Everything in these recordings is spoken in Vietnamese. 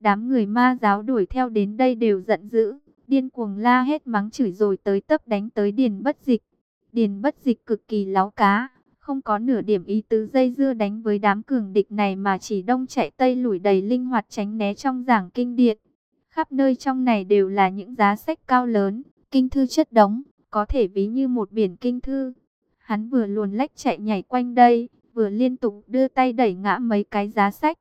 Đám người ma giáo đuổi theo đến đây đều giận dữ, điên cuồng la hét mắng chửi rồi tới tấp đánh tới Điền Bất Dịch. Điền Bất Dịch cực kỳ láo cá, không có nửa điểm ý tứ dây dưa đánh với đám cường địch này mà chỉ đông chạy tây lùi đầy linh hoạt tránh né trong giảng kinh điện. Khắp nơi trong này đều là những giá sách cao lớn, kinh thư chất đống, có thể ví như một biển kinh thư. Hắn vừa luồn lách chạy nhảy quanh đây, vừa liên tục đưa tay đẩy ngã mấy cái giá sách.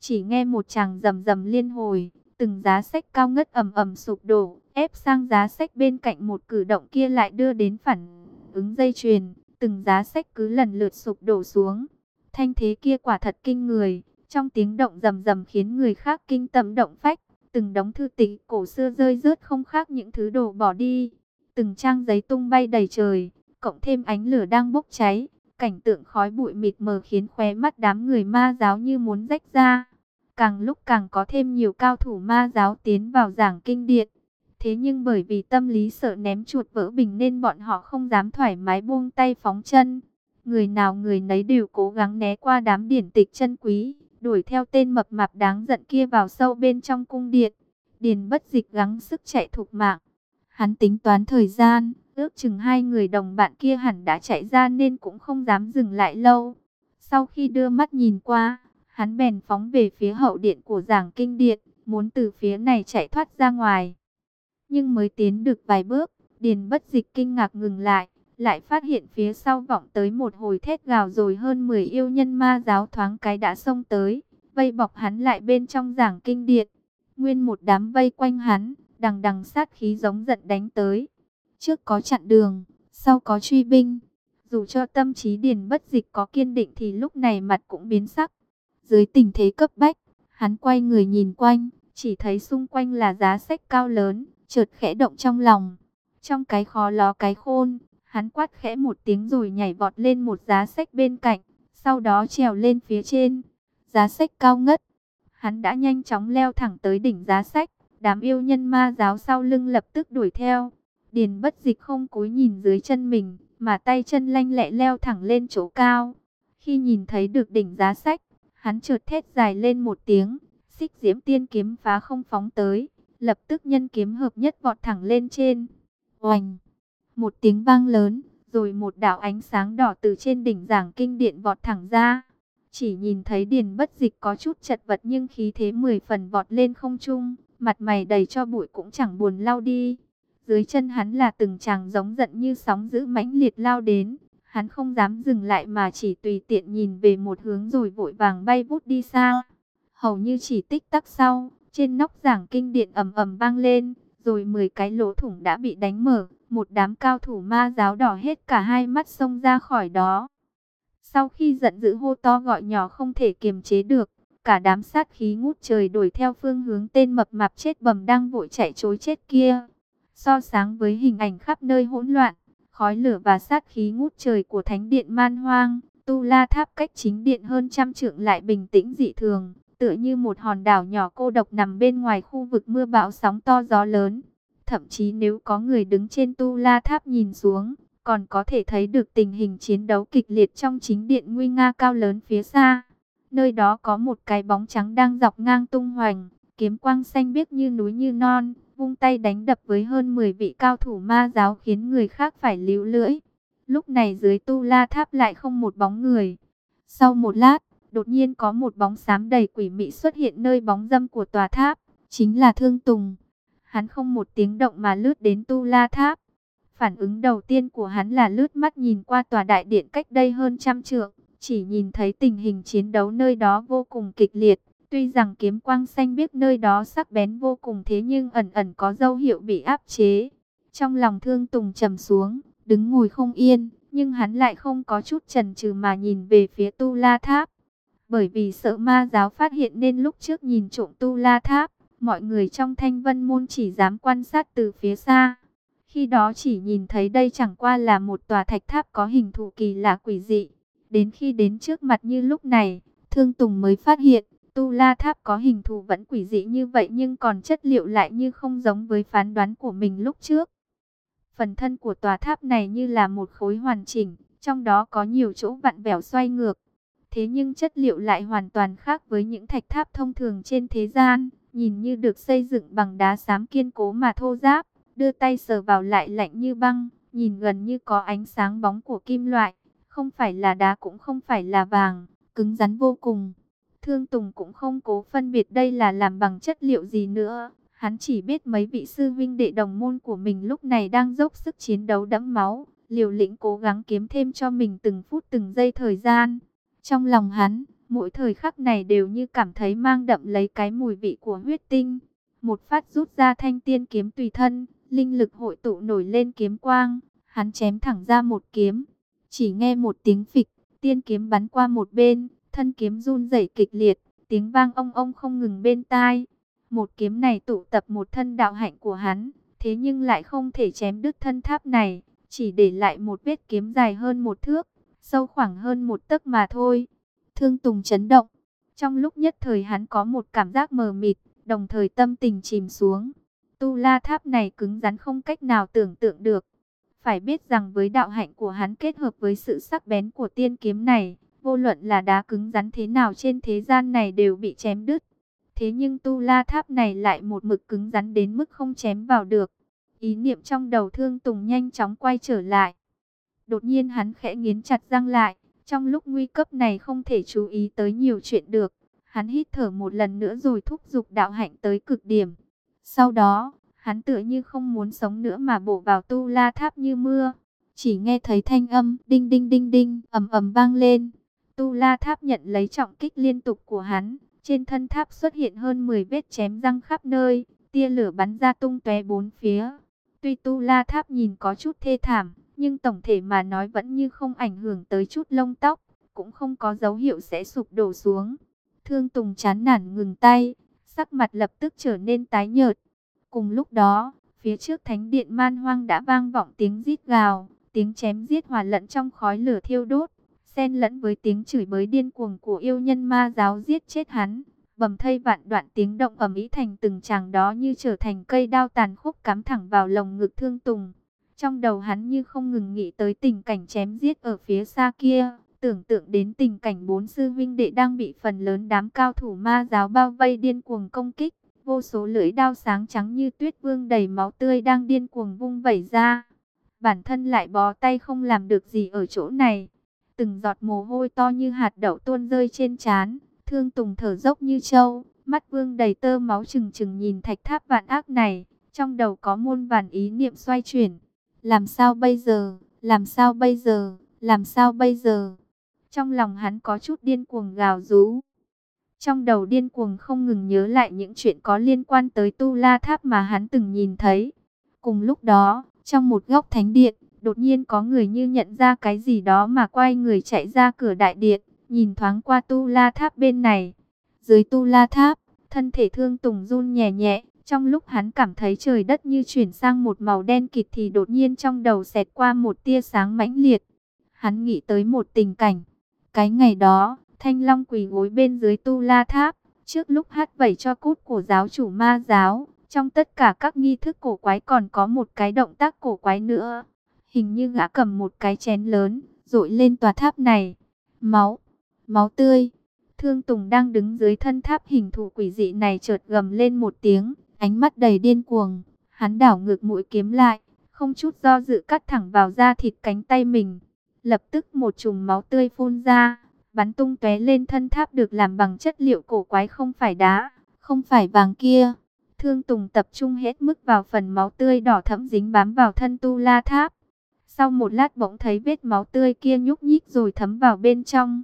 Chỉ nghe một chàng rầm rầm liên hồi, từng giá sách cao ngất ầm ầm sụp đổ, ép sang giá sách bên cạnh một cử động kia lại đưa đến phản ứng dây chuyền, từng giá sách cứ lần lượt sụp đổ xuống. Thanh thế kia quả thật kinh người, trong tiếng động rầm rầm khiến người khác kinh tâm động phách, từng đống thư tịch cổ xưa rơi rớt không khác những thứ đồ bỏ đi, từng trang giấy tung bay đầy trời, cộng thêm ánh lửa đang bốc cháy, cảnh tượng khói bụi mịt mờ khiến khóe mắt đám người ma giáo như muốn rách ra. Càng lúc càng có thêm nhiều cao thủ ma giáo tiến vào giảng kinh điện. Thế nhưng bởi vì tâm lý sợ ném chuột vỡ bình nên bọn họ không dám thoải mái buông tay phóng chân. Người nào người nấy đều cố gắng né qua đám điển tịch chân quý, đuổi theo tên mập mạp đáng giận kia vào sâu bên trong cung điện. Điền bất dịch gắng sức chạy thục mạng. Hắn tính toán thời gian, ước chừng hai người đồng bạn kia hẳn đã chạy ra nên cũng không dám dừng lại lâu. Sau khi đưa mắt nhìn qua, hắn bèn phóng về phía hậu điện của giảng kinh điện, muốn từ phía này chạy thoát ra ngoài. Nhưng mới tiến được vài bước, Điền bất dịch kinh ngạc ngừng lại, lại phát hiện phía sau vọng tới một hồi thét gào rồi hơn 10 yêu nhân ma giáo thoáng cái đã xông tới, vây bọc hắn lại bên trong giảng kinh điện. Nguyên một đám vây quanh hắn, đằng đằng sát khí giống giận đánh tới. Trước có chặn đường, sau có truy binh. Dù cho tâm trí điền bất dịch có kiên định thì lúc này mặt cũng biến sắc. Dưới tình thế cấp bách, hắn quay người nhìn quanh, chỉ thấy xung quanh là giá sách cao lớn, chợt khẽ động trong lòng. Trong cái khó ló cái khôn, hắn quát khẽ một tiếng rồi nhảy vọt lên một giá sách bên cạnh, sau đó trèo lên phía trên. Giá sách cao ngất, hắn đã nhanh chóng leo thẳng tới đỉnh giá sách, đám yêu nhân ma giáo sau lưng lập tức đuổi theo. Điền bất dịch không cúi nhìn dưới chân mình, mà tay chân lanh lẹ leo thẳng lên chỗ cao. Khi nhìn thấy được đỉnh giá sách, hắn trượt thét dài lên một tiếng, xích diễm tiên kiếm phá không phóng tới, lập tức nhân kiếm hợp nhất vọt thẳng lên trên. Oành! Một tiếng vang lớn, rồi một đạo ánh sáng đỏ từ trên đỉnh giảng kinh điện vọt thẳng ra. Chỉ nhìn thấy điền bất dịch có chút chật vật nhưng khí thế mười phần vọt lên không trung, mặt mày đầy cho bụi cũng chẳng buồn lau đi. Dưới chân hắn là từng chàng giống giận như sóng dữ mãnh liệt lao đến. Hắn không dám dừng lại mà chỉ tùy tiện nhìn về một hướng rồi vội vàng bay vút đi xa. Hầu như chỉ tích tắc sau, trên nóc giảng kinh điện ầm ầm vang lên, rồi 10 cái lỗ thủng đã bị đánh mở. Một đám cao thủ ma giáo đỏ hết cả hai mắt xông ra khỏi đó. Sau khi giận dữ hô to gọi nhỏ không thể kiềm chế được, cả đám sát khí ngút trời đuổi theo phương hướng tên mập mạp chết bầm đang vội chạy chối chết kia. So sáng với hình ảnh khắp nơi hỗn loạn, khói lửa và sát khí ngút trời của thánh điện man hoang, tu la tháp cách chính điện hơn trăm trượng lại bình tĩnh dị thường, tựa như một hòn đảo nhỏ cô độc nằm bên ngoài khu vực mưa bão sóng to gió lớn. Thậm chí nếu có người đứng trên tu la tháp nhìn xuống, còn có thể thấy được tình hình chiến đấu kịch liệt trong chính điện nguy nga cao lớn phía xa. Nơi đó có một cái bóng trắng đang dọc ngang tung hoành, kiếm quang xanh biếc như núi như non, vung tay đánh đập với hơn 10 vị cao thủ ma giáo khiến người khác phải líu lưỡi. Lúc này dưới tu la tháp lại không một bóng người. Sau một lát, đột nhiên có một bóng xám đầy quỷ mị xuất hiện nơi bóng dâm của tòa tháp, chính là Thương Tùng. Hắn không một tiếng động mà lướt đến tu la tháp. Phản ứng đầu tiên của hắn là lướt mắt nhìn qua tòa đại điện cách đây hơn trăm trượng, chỉ nhìn thấy tình hình chiến đấu nơi đó vô cùng kịch liệt. Tuy rằng kiếm quang xanh biết nơi đó sắc bén vô cùng thế nhưng ẩn ẩn có dấu hiệu bị áp chế. Trong lòng thương tùng trầm xuống, đứng ngồi không yên, nhưng hắn lại không có chút chần chừ mà nhìn về phía tu la tháp. Bởi vì sợ ma giáo phát hiện nên lúc trước nhìn trộm tu la tháp, mọi người trong thanh vân môn chỉ dám quan sát từ phía xa. Khi đó chỉ nhìn thấy đây chẳng qua là một tòa thạch tháp có hình thù kỳ lạ quỷ dị. Đến khi đến trước mặt như lúc này, Thương Tùng mới phát hiện, Tu La Tháp có hình thù vẫn quỷ dị như vậy nhưng còn chất liệu lại như không giống với phán đoán của mình lúc trước. Phần thân của tòa tháp này như là một khối hoàn chỉnh, trong đó có nhiều chỗ vặn vẹo xoay ngược. Thế nhưng chất liệu lại hoàn toàn khác với những thạch tháp thông thường trên thế gian nhìn như được xây dựng bằng đá xám kiên cố mà thô ráp, đưa tay sờ vào lại lạnh như băng, nhìn gần như có ánh sáng bóng của kim loại, không phải là đá cũng không phải là vàng, cứng rắn vô cùng. Thương Tùng cũng không cố phân biệt đây là làm bằng chất liệu gì nữa, hắn chỉ biết mấy vị sư vinh đệ đồng môn của mình lúc này đang dốc sức chiến đấu đẫm máu, liều lĩnh cố gắng kiếm thêm cho mình từng phút từng giây thời gian. Trong lòng hắn, mỗi thời khắc này đều như cảm thấy mang đậm lấy cái mùi vị của huyết tinh. Một phát rút ra thanh tiên kiếm tùy thân, linh lực hội tụ nổi lên kiếm quang, hắn chém thẳng ra một kiếm. Chỉ nghe một tiếng phịch, tiên kiếm bắn qua một bên, thân kiếm run rẩy kịch liệt, tiếng vang ông ông không ngừng bên tai. Một kiếm này tụ tập một thân đạo hạnh của hắn, thế nhưng lại không thể chém đứt thân tháp này, chỉ để lại một vết kiếm dài hơn một thước, sâu khoảng hơn một tấc mà thôi. Thương Tùng chấn động, trong lúc nhất thời hắn có một cảm giác mờ mịt, đồng thời tâm tình chìm xuống. Tu la tháp này cứng rắn không cách nào tưởng tượng được. Phải biết rằng với đạo hạnh của hắn kết hợp với sự sắc bén của tiên kiếm này, vô luận là đá cứng rắn thế nào trên thế gian này đều bị chém đứt. Thế nhưng tu la tháp này lại một mực cứng rắn đến mức không chém vào được. Ý niệm trong đầu thương tùng nhanh chóng quay trở lại. Đột nhiên hắn khẽ nghiến chặt răng lại. Trong lúc nguy cấp này không thể chú ý tới nhiều chuyện được. Hắn hít thở một lần nữa rồi thúc giục đạo hạnh tới cực điểm. Sau đó, hắn tựa như không muốn sống nữa mà bổ vào tu la tháp như mưa. Chỉ nghe thấy thanh âm đinh đinh đinh đinh ầm ầm vang lên. Tu la tháp nhận lấy trọng kích liên tục của hắn. Trên thân tháp xuất hiện hơn 10 vết chém răng khắp nơi. Tia lửa bắn ra tung tóe bốn phía. Tuy tu la tháp nhìn có chút thê thảm, nhưng tổng thể mà nói vẫn như không ảnh hưởng tới chút lông tóc. Cũng không có dấu hiệu sẽ sụp đổ xuống. Thương Tùng chán nản ngừng tay, sắc mặt lập tức trở nên tái nhợt. Cùng lúc đó, phía trước thánh điện man hoang đã vang vọng tiếng rít gào, tiếng chém giết hòa lẫn trong khói lửa thiêu đốt, xen lẫn với tiếng chửi bới điên cuồng của yêu nhân ma giáo giết chết hắn. Bầm thây vạn đoạn tiếng động ầm ĩ thành từng chàng đó như trở thành cây đao tàn khốc cắm thẳng vào lồng ngực thương tùng. Trong đầu hắn như không ngừng nghĩ tới tình cảnh chém giết ở phía xa kia, tưởng tượng đến tình cảnh bốn sư vinh đệ đang bị phần lớn đám cao thủ ma giáo bao vây điên cuồng công kích. Vô số lưỡi đao sáng trắng như tuyết vương đầy máu tươi đang điên cuồng vung vẩy ra. Bản thân lại bó tay không làm được gì ở chỗ này. Từng giọt mồ hôi to như hạt đậu tuôn rơi trên trán. Thương Tùng thở dốc như trâu. Mắt vương đầy tơ máu trừng trừng nhìn thạch tháp vạn ác này. Trong đầu có muôn vàn ý niệm xoay chuyển. Làm sao bây giờ? Làm sao bây giờ? Làm sao bây giờ? Trong lòng hắn có chút điên cuồng gào rú. Trong đầu điên cuồng không ngừng nhớ lại những chuyện có liên quan tới Tu La Tháp mà hắn từng nhìn thấy. Cùng lúc đó, trong một góc thánh điện, đột nhiên có người như nhận ra cái gì đó mà quay người chạy ra cửa đại điện, nhìn thoáng qua Tu La Tháp bên này. Dưới Tu La Tháp, thân thể thương tùng run nhẹ nhẹ, trong lúc hắn cảm thấy trời đất như chuyển sang một màu đen kịt thì đột nhiên trong đầu xẹt qua một tia sáng mãnh liệt. Hắn nghĩ tới một tình cảnh. Cái ngày đó, Thanh Long quỳ gối bên dưới tu la tháp, trước lúc hát vẩy cho cút của giáo chủ ma giáo. Trong tất cả các nghi thức cổ quái còn có một cái động tác cổ quái nữa. Hình như gã cầm một cái chén lớn, rội lên tòa tháp này. Máu, máu tươi. Thương Tùng đang đứng dưới thân tháp hình thù quỷ dị này chợt gầm lên một tiếng, ánh mắt đầy điên cuồng. Hắn đảo ngược mũi kiếm lại, không chút do dự cắt thẳng vào da thịt cánh tay mình. Lập tức một chùm máu tươi phun ra, bắn tung tóe lên thân tháp được làm bằng chất liệu cổ quái không phải đá, không phải vàng kia. Thương Tùng tập trung hết mức vào phần máu tươi đỏ thẫm dính bám vào thân tu la tháp. Sau một lát bỗng thấy vết máu tươi kia nhúc nhích rồi thấm vào bên trong.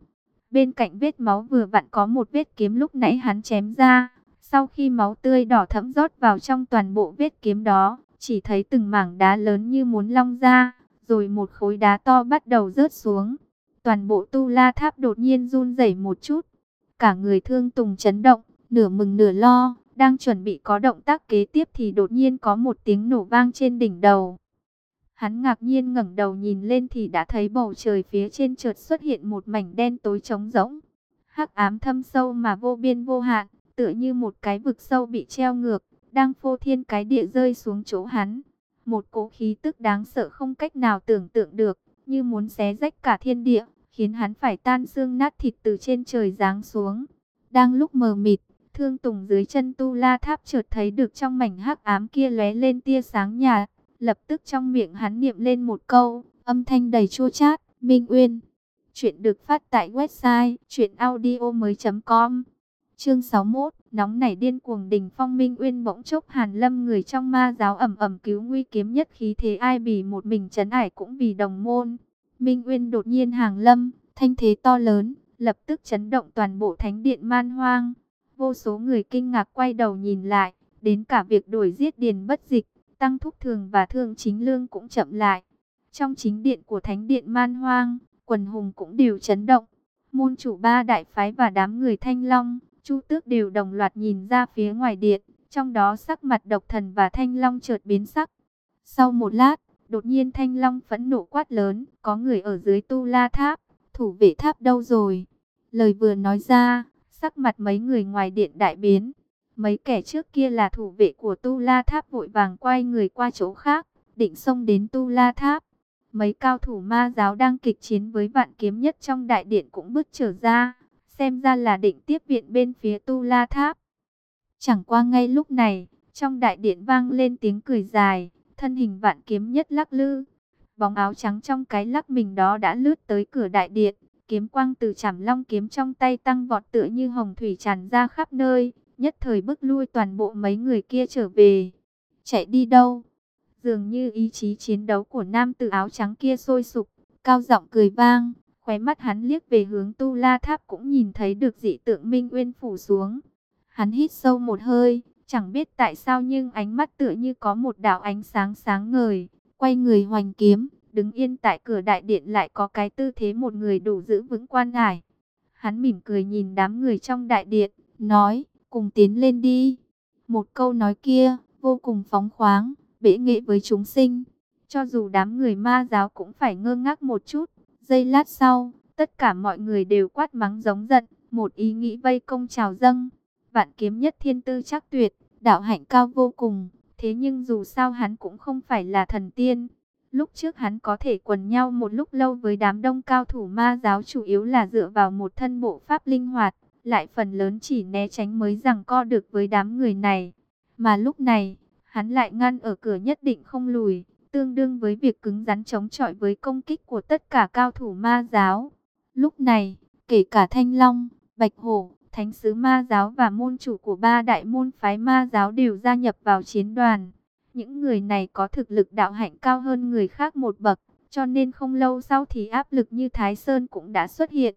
Bên cạnh vết máu vừa vặn có một vết kiếm lúc nãy hắn chém ra. Sau khi máu tươi đỏ thẫm rót vào trong toàn bộ vết kiếm đó, chỉ thấy từng mảng đá lớn như muốn long ra, rồi một khối đá to bắt đầu rớt xuống. Toàn bộ tu la tháp đột nhiên run rẩy một chút. Cả người thương tùng chấn động, nửa mừng nửa lo, đang chuẩn bị có động tác kế tiếp thì đột nhiên có một tiếng nổ vang trên đỉnh đầu. Hắn ngạc nhiên ngẩng đầu nhìn lên thì đã thấy bầu trời phía trên chợt xuất hiện một mảnh đen tối trống rỗng. Hắc ám thâm sâu mà vô biên vô hạn, tựa như một cái vực sâu bị treo ngược, đang phô thiên cái địa rơi xuống chỗ hắn. Một cỗ khí tức đáng sợ không cách nào tưởng tượng được, như muốn xé rách cả thiên địa khiến hắn phải tan xương nát thịt từ trên trời giáng xuống. Đang lúc mờ mịt, Thương Tùng dưới chân Tu La Tháp chợt thấy được trong mảnh hắc ám kia lóe lên tia sáng nhạt, lập tức trong miệng hắn niệm lên một câu, âm thanh đầy chua chát, Minh Uyên. Chuyện được phát tại website chuyenaudio.com Chương 61, nóng nảy điên cuồng đỉnh phong Minh Uyên bỗng chốc hàn lâm người trong ma giáo ẩm ẩm cứu nguy kiếm nhất khí thế ai bì một mình chấn ải cũng vì đồng môn. Minh Uyên đột nhiên hàng lâm, thanh thế to lớn, lập tức chấn động toàn bộ thánh điện man hoang. Vô số người kinh ngạc quay đầu nhìn lại, đến cả việc đuổi giết điền bất dịch, tăng thúc thường và thương chính lương cũng chậm lại. Trong chính điện của thánh điện man hoang, quần hùng cũng đều chấn động. Môn chủ ba đại phái và đám người thanh long, chu tước đều đồng loạt nhìn ra phía ngoài điện, trong đó sắc mặt độc thần và thanh long chợt biến sắc. Sau một lát, đột nhiên thanh long phẫn nộ quát lớn, có người ở dưới tu la tháp, thủ vệ tháp đâu rồi? Lời vừa nói ra, sắc mặt mấy người ngoài điện đại biến. Mấy kẻ trước kia là thủ vệ của Tu La Tháp vội vàng quay người qua chỗ khác, định xông đến Tu La Tháp. Mấy cao thủ ma giáo đang kịch chiến với vạn kiếm nhất trong đại điện cũng bước trở ra, xem ra là định tiếp viện bên phía Tu La Tháp. Chẳng qua ngay lúc này, trong đại điện vang lên tiếng cười dài, thân hình vạn kiếm nhất lắc lư. Bóng áo trắng trong cái lắc mình đó đã lướt tới cửa đại điện, kiếm quang từ chảm long kiếm trong tay tăng vọt tựa như hồng thủy tràn ra khắp nơi, nhất thời bức lui toàn bộ mấy người kia trở về. Chạy đi đâu? Dường như ý chí chiến đấu của nam tử áo trắng kia sôi sục, cao giọng cười vang, khóe mắt hắn liếc về hướng tu la tháp cũng nhìn thấy được dị tượng minh uyên phủ xuống. Hắn hít sâu một hơi, chẳng biết tại sao nhưng ánh mắt tựa như có một đạo ánh sáng sáng ngời, quay người hoành kiếm, đứng yên tại cửa đại điện lại có cái tư thế một người đủ giữ vững quan ngải. Hắn mỉm cười nhìn đám người trong đại điện, nói, cùng tiến lên đi. Một câu nói kia, vô cùng phóng khoáng, bể nghệ với chúng sinh. Cho dù đám người ma giáo cũng phải ngơ ngác một chút. Giây lát sau, tất cả mọi người đều quát mắng giống giận, một ý nghĩ vây công trào dâng. Vạn kiếm nhất thiên tư chắc tuyệt, đạo hạnh cao vô cùng. Thế nhưng dù sao hắn cũng không phải là thần tiên, Lúc trước hắn có thể quần nhau một lúc lâu với đám đông cao thủ ma giáo chủ yếu là dựa vào một thân bộ pháp linh hoạt, lại phần lớn chỉ né tránh mới rằng co được với đám người này. Mà lúc này, hắn lại ngăn ở cửa nhất định không lùi, tương đương với việc cứng rắn chống chọi với công kích của tất cả cao thủ ma giáo. Lúc này, kể cả Thanh Long, Bạch Hổ, Thánh sứ ma giáo và môn chủ của ba đại môn phái ma giáo đều gia nhập vào chiến đoàn. Những người này có thực lực đạo hạnh cao hơn người khác một bậc, cho nên không lâu sau thì áp lực như Thái Sơn cũng đã xuất hiện.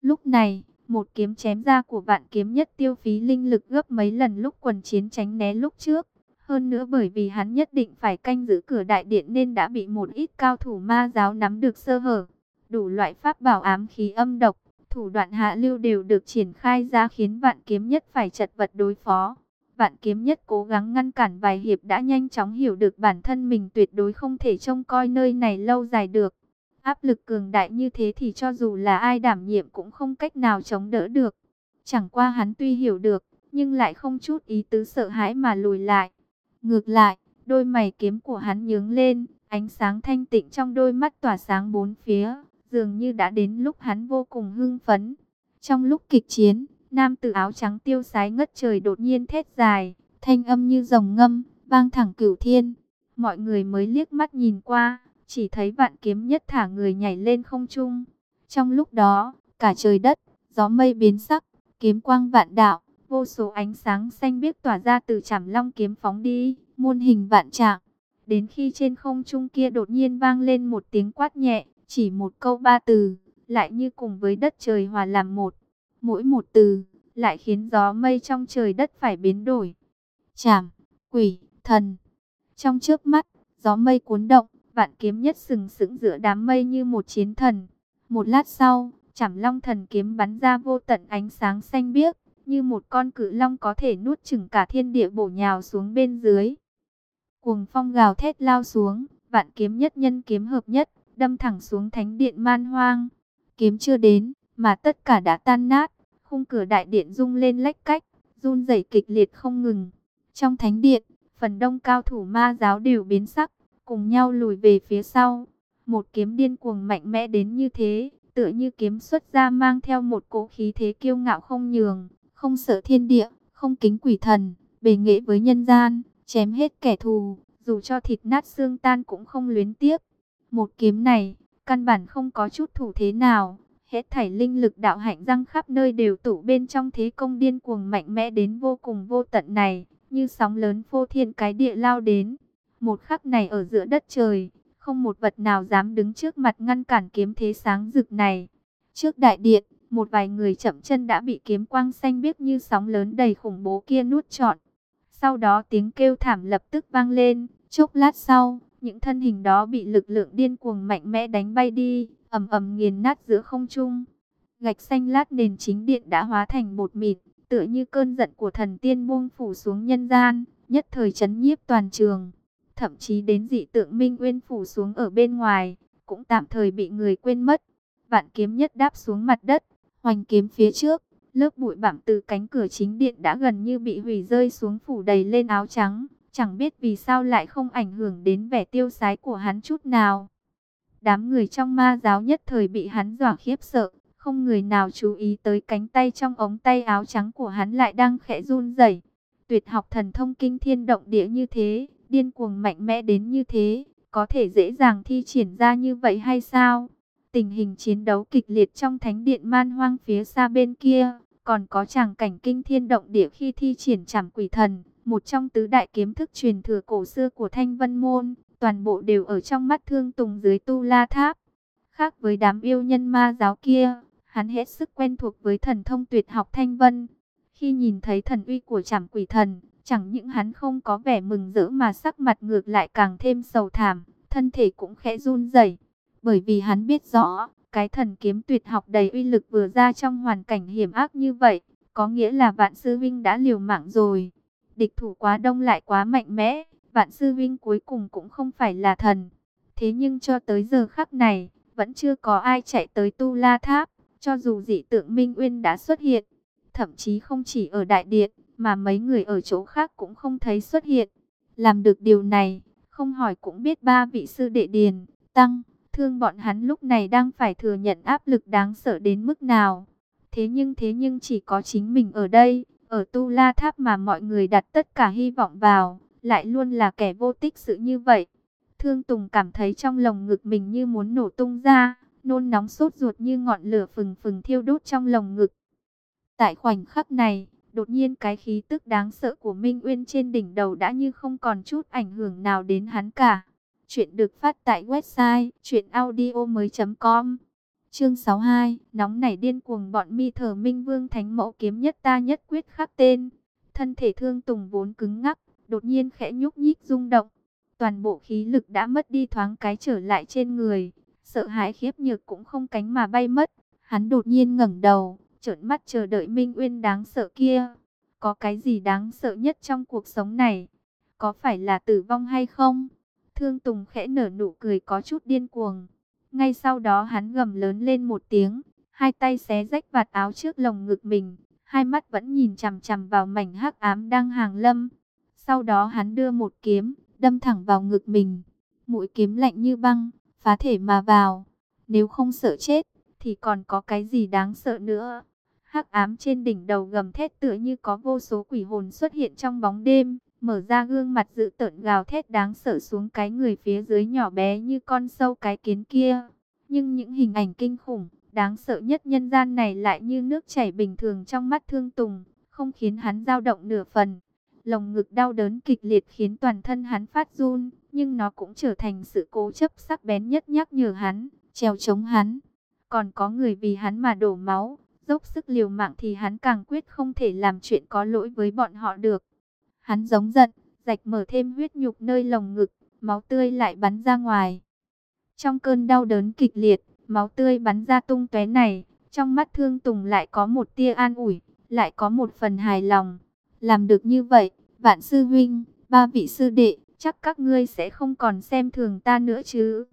Lúc này, một kiếm chém ra của vạn kiếm nhất tiêu phí linh lực gấp mấy lần lúc quần chiến tránh né lúc trước. Hơn nữa bởi vì hắn nhất định phải canh giữ cửa đại điện nên đã bị một ít cao thủ ma giáo nắm được sơ hở. Đủ loại pháp bảo ám khí âm độc, thủ đoạn hạ lưu đều được triển khai ra khiến vạn kiếm nhất phải chật vật đối phó. Vạn kiếm nhất cố gắng ngăn cản vài hiệp đã nhanh chóng hiểu được bản thân mình tuyệt đối không thể trông coi nơi này lâu dài được. Áp lực cường đại như thế thì cho dù là ai đảm nhiệm cũng không cách nào chống đỡ được. Chẳng qua hắn tuy hiểu được, nhưng lại không chút ý tứ sợ hãi mà lùi lại. Ngược lại, đôi mày kiếm của hắn nhướng lên, ánh sáng thanh tịnh trong đôi mắt tỏa sáng bốn phía, dường như đã đến lúc hắn vô cùng hưng phấn. Trong lúc kịch chiến, Nam tử áo trắng tiêu sái ngất trời đột nhiên thét dài, thanh âm như rồng ngâm, vang thẳng cửu thiên. Mọi người mới liếc mắt nhìn qua, chỉ thấy vạn kiếm nhất thả người nhảy lên không trung. Trong lúc đó, cả trời đất, gió mây biến sắc, kiếm quang vạn đạo, vô số ánh sáng xanh biếc tỏa ra từ chảm long kiếm phóng đi, muôn hình vạn trạng. Đến khi trên không trung kia đột nhiên vang lên một tiếng quát nhẹ, chỉ một câu ba từ, lại như cùng với đất trời hòa làm một. Mỗi một từ, lại khiến gió mây trong trời đất phải biến đổi. Chảm, quỷ, thần. Trong trước mắt, gió mây cuốn động, vạn kiếm nhất sừng sững giữa đám mây như một chiến thần. Một lát sau, chảm long thần kiếm bắn ra vô tận ánh sáng xanh biếc, như một con cự long có thể nuốt chửng cả thiên địa bổ nhào xuống bên dưới. Cuồng phong gào thét lao xuống, vạn kiếm nhất nhân kiếm hợp nhất, đâm thẳng xuống thánh điện man hoang. Kiếm chưa đến, mà tất cả đã tan nát. Khung cửa đại điện rung lên lách cách, run rẩy kịch liệt không ngừng. Trong thánh điện, phần đông cao thủ ma giáo đều biến sắc, cùng nhau lùi về phía sau. Một kiếm điên cuồng mạnh mẽ đến như thế, tựa như kiếm xuất ra mang theo một cỗ khí thế kiêu ngạo không nhường, không sợ thiên địa, không kính quỷ thần, bề nghệ với nhân gian, chém hết kẻ thù, dù cho thịt nát xương tan cũng không luyến tiếc. Một kiếm này, căn bản không có chút thủ thế nào, hết thảy linh lực đạo hạnh răng khắp nơi đều tụ bên trong thế công điên cuồng mạnh mẽ đến vô cùng vô tận này, như sóng lớn vô thiên cái địa lao đến. Một khắc này ở giữa đất trời, không một vật nào dám đứng trước mặt ngăn cản kiếm thế sáng rực này. Trước đại điện, một vài người chậm chân đã bị kiếm quang xanh biếc như sóng lớn đầy khủng bố kia nuốt trọn. Sau đó tiếng kêu thảm lập tức vang lên, chốc lát sau, những thân hình đó bị lực lượng điên cuồng mạnh mẽ đánh bay đi, ầm ầm nghiền nát giữa không trung. Gạch xanh lát nền chính điện đã hóa thành bột mịn, tựa như cơn giận của thần tiên buông phủ xuống nhân gian, nhất thời chấn nhiếp toàn trường. Thậm chí đến dị tượng Minh Uyên phủ xuống ở bên ngoài, cũng tạm thời bị người quên mất. Vạn kiếm nhất đáp xuống mặt đất, hoành kiếm phía trước, lớp bụi bặm từ cánh cửa chính điện đã gần như bị hủy rơi xuống phủ đầy lên áo trắng. Chẳng biết vì sao lại không ảnh hưởng đến vẻ tiêu sái của hắn chút nào. Đám người trong ma giáo nhất thời bị hắn dọa khiếp sợ, không người nào chú ý tới cánh tay trong ống tay áo trắng của hắn lại đang khẽ run rẩy. Tuyệt học thần thông kinh thiên động địa như thế, điên cuồng mạnh mẽ đến như thế, có thể dễ dàng thi triển ra như vậy hay sao? Tình hình chiến đấu kịch liệt trong thánh điện man hoang phía xa bên kia, còn có tràng cảnh kinh thiên động địa khi thi triển trảm quỷ thần, một trong tứ đại kiếm thức truyền thừa cổ xưa của Thanh Vân Môn, toàn bộ đều ở trong mắt thương tùng dưới tu la tháp. Khác với đám yêu nhân ma giáo kia, hắn hết sức quen thuộc với thần thông tuyệt học Thanh Vân. Khi nhìn thấy thần uy của trảm quỷ thần, chẳng những hắn không có vẻ mừng rỡ mà sắc mặt ngược lại càng thêm sầu thảm, thân thể cũng khẽ run rẩy, bởi vì hắn biết rõ, cái thần kiếm tuyệt học đầy uy lực vừa ra trong hoàn cảnh hiểm ác như vậy, có nghĩa là vạn sư vinh đã liều mạng rồi. Địch thủ quá đông lại quá mạnh mẽ, vạn sư vinh cuối cùng cũng không phải là thần. Thế nhưng cho tới giờ khắc này, vẫn chưa có ai chạy tới Tu La Tháp, cho dù dị tượng Minh Uyên đã xuất hiện. Thậm chí không chỉ ở đại điện, mà mấy người ở chỗ khác cũng không thấy xuất hiện. Làm được điều này, không hỏi cũng biết ba vị sư đệ điền, tăng, thương bọn hắn lúc này đang phải thừa nhận áp lực đáng sợ đến mức nào. Thế nhưng thế nhưng chỉ có chính mình ở đây, ở Tu La Tháp mà mọi người đặt tất cả hy vọng vào, lại luôn là kẻ vô tích sự như vậy. Thương Tùng cảm thấy trong lồng ngực mình như muốn nổ tung ra, nôn nóng sốt ruột như ngọn lửa phừng phừng thiêu đốt trong lồng ngực. Tại khoảnh khắc này, đột nhiên cái khí tức đáng sợ của Minh Uyên trên đỉnh đầu đã như không còn chút ảnh hưởng nào đến hắn cả. Chuyện được phát tại website chuyenaudio.com Chương 62, nóng nảy điên cuồng bọn mi thờ minh vương thánh mẫu kiếm nhất ta nhất quyết khắc tên. Thân thể thương tùng vốn cứng ngắc, đột nhiên khẽ nhúc nhích rung động. Toàn bộ khí lực đã mất đi thoáng cái trở lại trên người. Sợ hãi khiếp nhược cũng không cánh mà bay mất. Hắn đột nhiên ngẩng đầu, trợn mắt chờ đợi Minh Uyên đáng sợ kia. Có cái gì đáng sợ nhất trong cuộc sống này? Có phải là tử vong hay không? Thương Tùng khẽ nở nụ cười có chút điên cuồng. Ngay sau đó hắn gầm lớn lên một tiếng, hai tay xé rách vạt áo trước lồng ngực mình, hai mắt vẫn nhìn chằm chằm vào mảnh hắc ám đang hàng lâm. Sau đó hắn đưa một kiếm, đâm thẳng vào ngực mình. Mũi kiếm lạnh như băng, phá thể mà vào. Nếu không sợ chết, thì còn có cái gì đáng sợ nữa. Hắc ám trên đỉnh đầu gầm thét tựa như có vô số quỷ hồn xuất hiện trong bóng đêm mở ra gương mặt dự tợn gào thét đáng sợ xuống cái người phía dưới nhỏ bé như con sâu cái kiến kia. Nhưng những hình ảnh kinh khủng, đáng sợ nhất nhân gian này lại như nước chảy bình thường trong mắt thương tùng, không khiến hắn dao động nửa phần. Lồng ngực đau đớn kịch liệt khiến toàn thân hắn phát run, nhưng nó cũng trở thành sự cố chấp sắc bén nhất nhắc nhở hắn, treo chống hắn. Còn có người vì hắn mà đổ máu, dốc sức liều mạng thì hắn càng quyết không thể làm chuyện có lỗi với bọn họ được. Hắn giống giận, rạch mở thêm huyết nhục nơi lồng ngực, máu tươi lại bắn ra ngoài. Trong cơn đau đớn kịch liệt, máu tươi bắn ra tung tóe này, trong mắt Thương Tùng lại có một tia an ủi, lại có một phần hài lòng. Làm được như vậy, vạn sư huynh, ba vị sư đệ, chắc các ngươi sẽ không còn xem thường ta nữa chứ.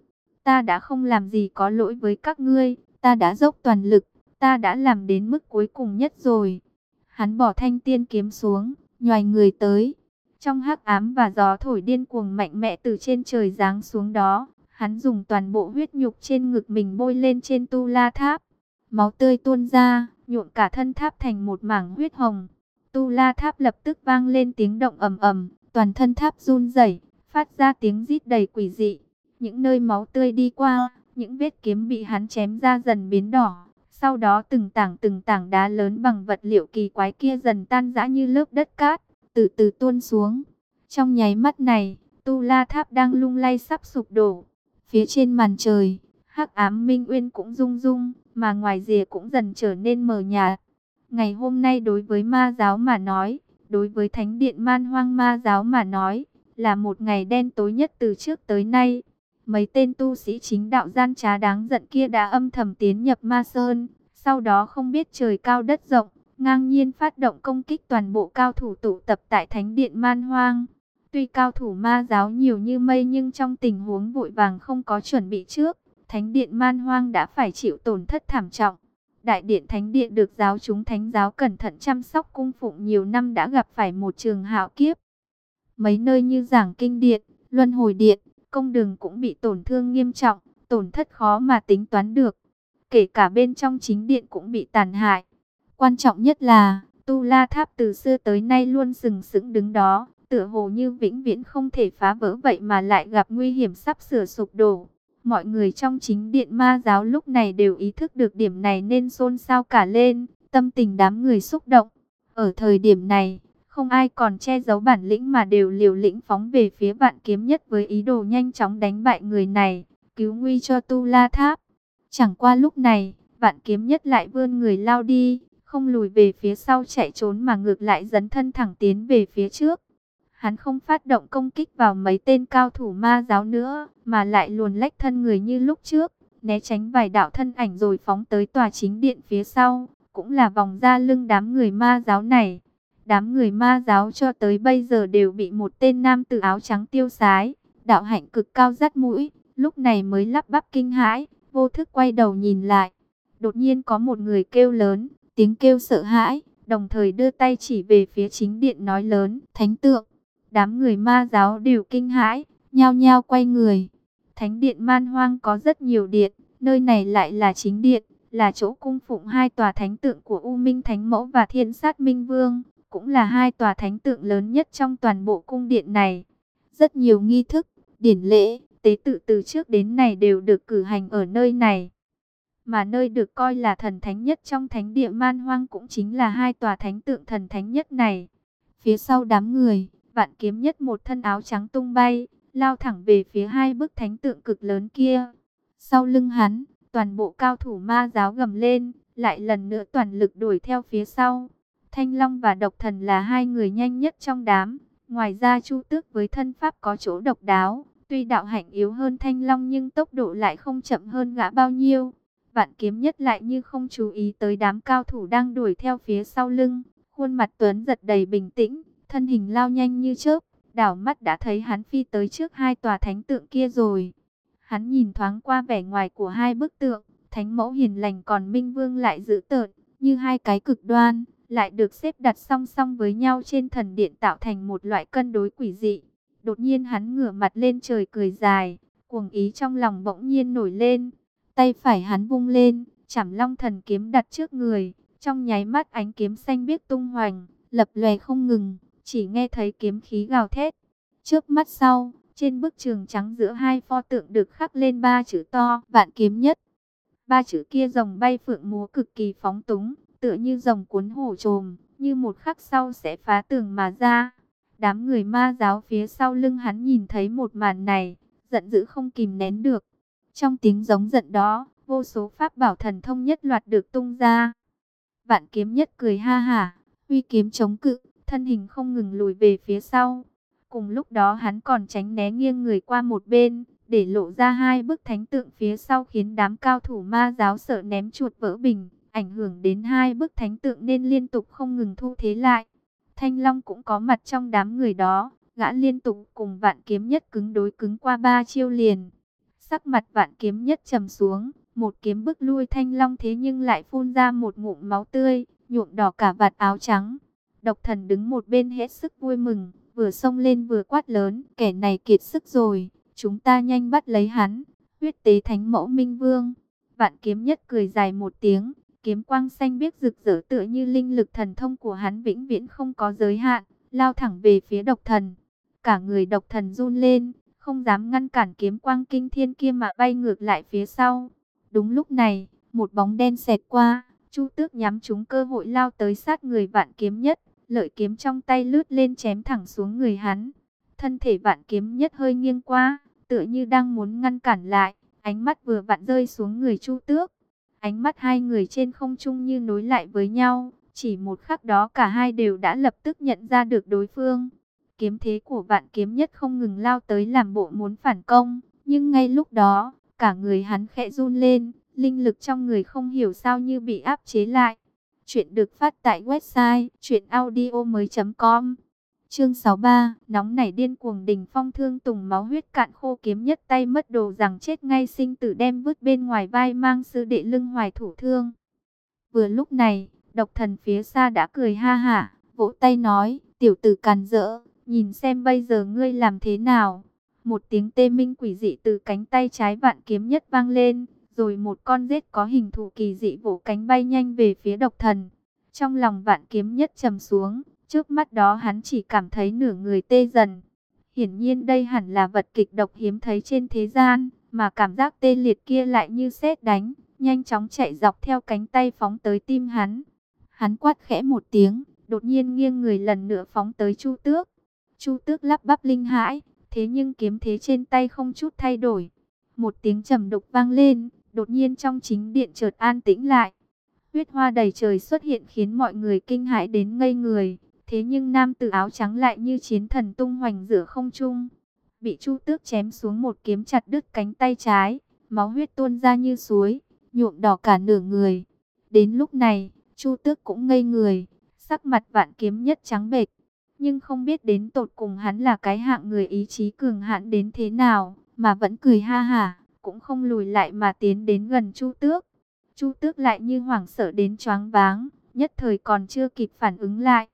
Ta đã không làm gì có lỗi với các ngươi, ta đã dốc toàn lực, ta đã làm đến mức cuối cùng nhất rồi. Hắn bỏ thanh tiên kiếm xuống, nhoài người tới. Trong hắc ám và gió thổi điên cuồng mạnh mẽ từ trên trời giáng xuống đó, hắn dùng toàn bộ huyết nhục trên ngực mình bôi lên trên tu la tháp. Máu tươi tuôn ra, nhuộm cả thân tháp thành một mảng huyết hồng. Tu La Tháp lập tức vang lên tiếng động ầm ầm, toàn thân tháp run rẩy, phát ra tiếng rít đầy quỷ dị. Những nơi máu tươi đi qua, những vết kiếm bị hắn chém ra dần biến đỏ. Sau đó từng tảng từng tảng đá lớn bằng vật liệu kỳ quái kia dần tan rã như lớp đất cát, từ từ tuôn xuống. Trong nháy mắt này, Tu La Tháp đang lung lay sắp sụp đổ. Phía trên màn trời, hắc ám minh uyên cũng rung rung, mà ngoài rìa cũng dần trở nên mờ nhạt. Ngày hôm nay đối với ma giáo mà nói, đối với thánh điện man hoang ma giáo mà nói, là một ngày đen tối nhất từ trước tới nay. Mấy tên tu sĩ chính đạo gian trá đáng giận kia đã âm thầm tiến nhập ma sơn, sau đó không biết trời cao đất rộng, ngang nhiên phát động công kích toàn bộ cao thủ tụ tập tại thánh điện man hoang. Tuy cao thủ ma giáo nhiều như mây nhưng trong tình huống vội vàng không có chuẩn bị trước, thánh điện man hoang đã phải chịu tổn thất thảm trọng. Đại điện thánh điện được giáo chúng thánh giáo cẩn thận chăm sóc cung phụng nhiều năm đã gặp phải một trường hạo kiếp. Mấy nơi như giảng kinh điện, luân hồi điện, công đường cũng bị tổn thương nghiêm trọng, tổn thất khó mà tính toán được. Kể cả bên trong chính điện cũng bị tàn hại. Quan trọng nhất là, Tu La Tháp từ xưa tới nay luôn sừng sững đứng đó, tựa hồ như vĩnh viễn không thể phá vỡ vậy mà lại gặp nguy hiểm sắp sửa sụp đổ. Mọi người trong chính điện ma giáo lúc này đều ý thức được điểm này nên xôn xao cả lên, tâm tình đám người xúc động. Ở thời điểm này, không ai còn che giấu bản lĩnh mà đều liều lĩnh phóng về phía vạn kiếm nhất với ý đồ nhanh chóng đánh bại người này, cứu nguy cho Tu La Tháp. Chẳng qua lúc này, vạn kiếm nhất lại vươn người lao đi, không lùi về phía sau chạy trốn mà ngược lại dấn thân thẳng tiến về phía trước. Hắn không phát động công kích vào mấy tên cao thủ ma giáo nữa, mà lại luồn lách thân người như lúc trước, né tránh vài đạo thân ảnh rồi phóng tới tòa chính điện phía sau, cũng là vòng ra lưng đám người ma giáo này. Đám người ma giáo cho tới bây giờ đều bị một tên nam tử áo trắng tiêu sái, đạo hạnh cực cao rắt mũi, lúc này mới lắp bắp kinh hãi, vô thức quay đầu nhìn lại. Đột nhiên có một người kêu lớn, tiếng kêu sợ hãi, đồng thời đưa tay chỉ về phía chính điện nói lớn, thánh tượng. Đám người ma giáo đều kinh hãi, nhao nhao quay người. Thánh điện man hoang có rất nhiều điện, nơi này lại là chính điện, là chỗ cung phụng hai tòa thánh tượng của U Minh Thánh Mẫu và Thiên Sát Minh Vương, cũng là hai tòa thánh tượng lớn nhất trong toàn bộ cung điện này. Rất nhiều nghi thức, điển lễ, tế tự từ trước đến nay đều được cử hành ở nơi này. Mà nơi được coi là thần thánh nhất trong thánh địa man hoang cũng chính là hai tòa thánh tượng thần thánh nhất này. Phía sau đám người, vạn kiếm nhất một thân áo trắng tung bay, lao thẳng về phía hai bức thánh tượng cực lớn kia. Sau lưng hắn, toàn bộ cao thủ ma giáo gầm lên, lại lần nữa toàn lực đuổi theo phía sau. Thanh Long và Độc Thần là hai người nhanh nhất trong đám. Ngoài ra Chu Tước với thân pháp có chỗ độc đáo. Tuy đạo hạnh yếu hơn Thanh Long nhưng tốc độ lại không chậm hơn gã bao nhiêu. Vạn kiếm nhất lại như không chú ý tới đám cao thủ đang đuổi theo phía sau lưng. Khuôn mặt Tuấn giật đầy bình tĩnh, thân hình lao nhanh như chớp. Đảo mắt đã thấy hắn phi tới trước hai tòa thánh tượng kia rồi. Hắn nhìn thoáng qua vẻ ngoài của hai bức tượng, thánh mẫu hiền lành còn minh vương lại dữ tợn, như hai cái cực đoan, lại được xếp đặt song song với nhau trên thần điện tạo thành một loại cân đối quỷ dị. Đột nhiên hắn ngửa mặt lên trời cười dài, cuồng ý trong lòng bỗng nhiên nổi lên. Tay phải hắn vung lên, chảm long thần kiếm đặt trước người, trong nháy mắt ánh kiếm xanh biếc tung hoành, lập lòe không ngừng, chỉ nghe thấy kiếm khí gào thét. Trước mắt sau, trên bức trường trắng giữa hai pho tượng được khắc lên ba chữ to, vạn kiếm nhất. Ba chữ kia rồng bay phượng múa cực kỳ phóng túng, tựa như rồng cuốn hổ trồm, như một khắc sau sẽ phá tường mà ra. Đám người ma giáo phía sau lưng hắn nhìn thấy một màn này, giận dữ không kìm nén được. Trong tiếng giống giận đó, vô số pháp bảo thần thông nhất loạt được tung ra. Vạn kiếm nhất cười ha hả, huy kiếm chống cự, thân hình không ngừng lùi về phía sau. Cùng lúc đó hắn còn tránh né nghiêng người qua một bên, để lộ ra hai bức thánh tượng phía sau khiến đám cao thủ ma giáo sợ ném chuột vỡ bình, ảnh hưởng đến hai bức thánh tượng nên liên tục không ngừng thu thế lại. Thanh Long cũng có mặt trong đám người đó, gã liên tục cùng vạn kiếm nhất cứng đối cứng qua ba chiêu liền. Sắc mặt vạn kiếm nhất trầm xuống, một kiếm bức lui Thanh Long thế nhưng lại phun ra một ngụm máu tươi, nhuộm đỏ cả vạt áo trắng. Độc thần đứng một bên hết sức vui mừng, vừa xông lên vừa quát lớn, kẻ này kiệt sức rồi, chúng ta nhanh bắt lấy hắn, huyết tế thánh mẫu minh vương. Vạn kiếm nhất cười dài một tiếng, Kiếm quang xanh biếc rực rỡ tựa như linh lực thần thông của hắn vĩnh viễn không có giới hạn, lao thẳng về phía độc thần. Cả người độc thần run lên, không dám ngăn cản kiếm quang kinh thiên kia mà bay ngược lại phía sau. Đúng lúc này, một bóng đen xẹt qua, Chu Tước nhắm trúng cơ hội lao tới sát người vạn kiếm nhất, lợi kiếm trong tay lướt lên chém thẳng xuống người hắn. Thân thể vạn kiếm nhất hơi nghiêng qua, tựa như đang muốn ngăn cản lại, ánh mắt vừa vặn rơi xuống người Chu Tước. Ánh mắt hai người trên không trung như nối lại với nhau, chỉ một khắc đó cả hai đều đã lập tức nhận ra được đối phương. Kiếm thế của vạn kiếm nhất không ngừng lao tới làm bộ muốn phản công, nhưng ngay lúc đó, cả người hắn khẽ run lên, linh lực trong người không hiểu sao như bị áp chế lại. Chuyện được phát tại website chuyenaudio.com Chương 63, nóng nảy điên cuồng đỉnh phong thương tùng máu huyết cạn khô kiếm nhất tay mất đồ rằng chết ngay sinh tử đem vứt bên ngoài vai mang sư đệ lưng hoài thủ thương. Vừa lúc này, độc thần phía xa đã cười ha hả, vỗ tay nói, tiểu tử càn rỡ, nhìn xem bây giờ ngươi làm thế nào. Một tiếng tê minh quỷ dị từ cánh tay trái vạn kiếm nhất vang lên, rồi một con rết có hình thù kỳ dị vỗ cánh bay nhanh về phía độc thần. Trong lòng vạn kiếm nhất trầm xuống, trước mắt đó hắn chỉ cảm thấy nửa người tê dần. Hiển nhiên đây hẳn là vật kịch độc hiếm thấy trên thế gian, mà cảm giác tê liệt kia lại như sét đánh, nhanh chóng chạy dọc theo cánh tay phóng tới tim hắn. Hắn quát khẽ một tiếng, đột nhiên nghiêng người lần nữa phóng tới Chu Tước. Chu Tước lắp bắp linh hãi, thế nhưng kiếm thế trên tay không chút thay đổi. Một tiếng trầm đục vang lên, đột nhiên trong chính điện chợt an tĩnh lại. Huyết hoa đầy trời xuất hiện khiến mọi người kinh hãi đến ngây người. Thế nhưng nam tử áo trắng lại như chiến thần tung hoành giữa không trung. Bị Chu Tước chém xuống một kiếm chặt đứt cánh tay trái, máu huyết tuôn ra như suối, nhuộm đỏ cả nửa người. Đến lúc này, Chu Tước cũng ngây người, sắc mặt vạn kiếm nhất trắng bệch. Nhưng không biết đến tột cùng hắn là cái hạng người ý chí cường hãn đến thế nào, mà vẫn cười ha hả, cũng không lùi lại mà tiến đến gần Chu Tước. Chu Tước lại như hoảng sợ đến choáng váng, nhất thời còn chưa kịp phản ứng lại.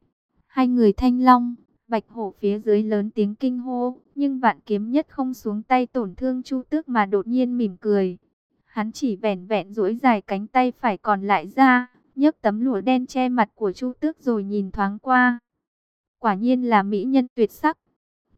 Hai người thanh long, bạch hổ phía dưới lớn tiếng kinh hô, nhưng vạn kiếm nhất không xuống tay tổn thương Chu Tước mà đột nhiên mỉm cười. Hắn chỉ vẻn vẹn duỗi dài cánh tay phải còn lại ra, nhấc tấm lụa đen che mặt của Chu Tước rồi nhìn thoáng qua. Quả nhiên là mỹ nhân tuyệt sắc.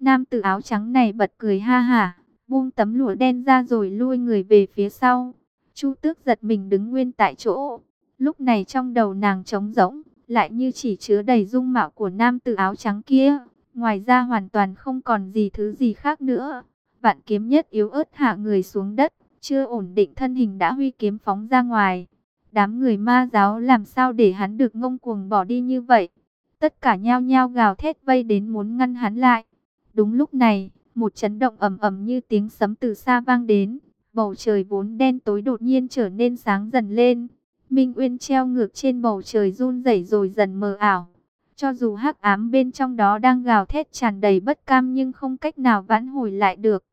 Nam tử áo trắng này bật cười ha hả, buông tấm lụa đen ra rồi lui người về phía sau. Chu Tước giật mình đứng nguyên tại chỗ. Lúc này trong đầu nàng trống rỗng, lại như chỉ chứa đầy dung mạo của nam tử áo trắng kia. Ngoài ra hoàn toàn không còn gì thứ gì khác nữa. Vạn kiếm nhất yếu ớt hạ người xuống đất, chưa ổn định thân hình đã huy kiếm phóng ra ngoài. Đám người ma giáo làm sao để hắn được ngông cuồng bỏ đi như vậy? Tất cả nhao nhao gào thét vây đến muốn ngăn hắn lại. Đúng lúc này, một chấn động ầm ầm như tiếng sấm từ xa vang đến. Bầu trời vốn đen tối đột nhiên trở nên sáng dần lên. Minh Uyên treo ngược trên bầu trời run rẩy rồi dần mờ ảo. Cho dù hắc ám bên trong đó đang gào thét tràn đầy bất cam nhưng không cách nào vãn hồi lại được.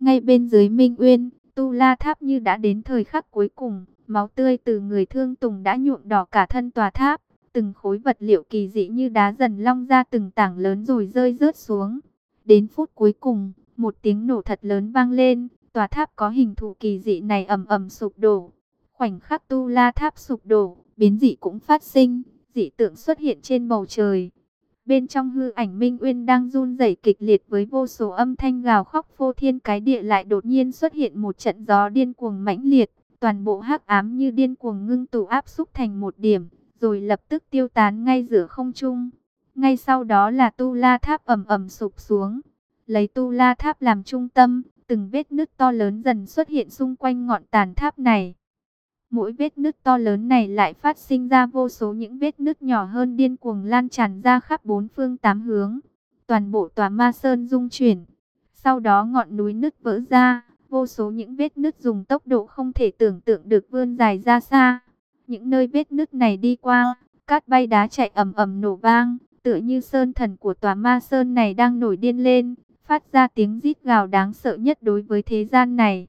Ngay bên dưới Minh Uyên, Tu La Tháp như đã đến thời khắc cuối cùng, máu tươi từ người thương tùng đã nhuộm đỏ cả thân tòa tháp. Từng khối vật liệu kỳ dị như đá dần long ra từng tảng lớn rồi rơi rớt xuống. Đến phút cuối cùng, một tiếng nổ thật lớn vang lên, tòa tháp có hình thù kỳ dị này ầm ầm sụp đổ. Khoảnh khắc tu la tháp sụp đổ, biến dị cũng phát sinh, dị tượng xuất hiện trên bầu trời. Bên trong hư ảnh Minh Uyên đang run rẩy kịch liệt với vô số âm thanh gào khóc phô thiên cái địa lại đột nhiên xuất hiện một trận gió điên cuồng mãnh liệt, toàn bộ hắc ám như điên cuồng ngưng tụ áp xúc thành một điểm, rồi lập tức tiêu tán ngay giữa không trung. Ngay sau đó là tu la tháp ầm ầm sụp xuống, lấy tu la tháp làm trung tâm, từng vết nứt to lớn dần xuất hiện xung quanh ngọn tàn tháp này. Mỗi vết nứt to lớn này lại phát sinh ra vô số những vết nứt nhỏ hơn điên cuồng lan tràn ra khắp bốn phương tám hướng. Toàn bộ tòa ma sơn rung chuyển. Sau đó ngọn núi nứt vỡ ra, vô số những vết nứt dùng tốc độ không thể tưởng tượng được vươn dài ra xa. Những nơi vết nứt này đi qua, cát bay đá chạy ầm ầm nổ vang, tựa như sơn thần của tòa ma sơn này đang nổi điên lên, phát ra tiếng rít gào đáng sợ nhất đối với thế gian này.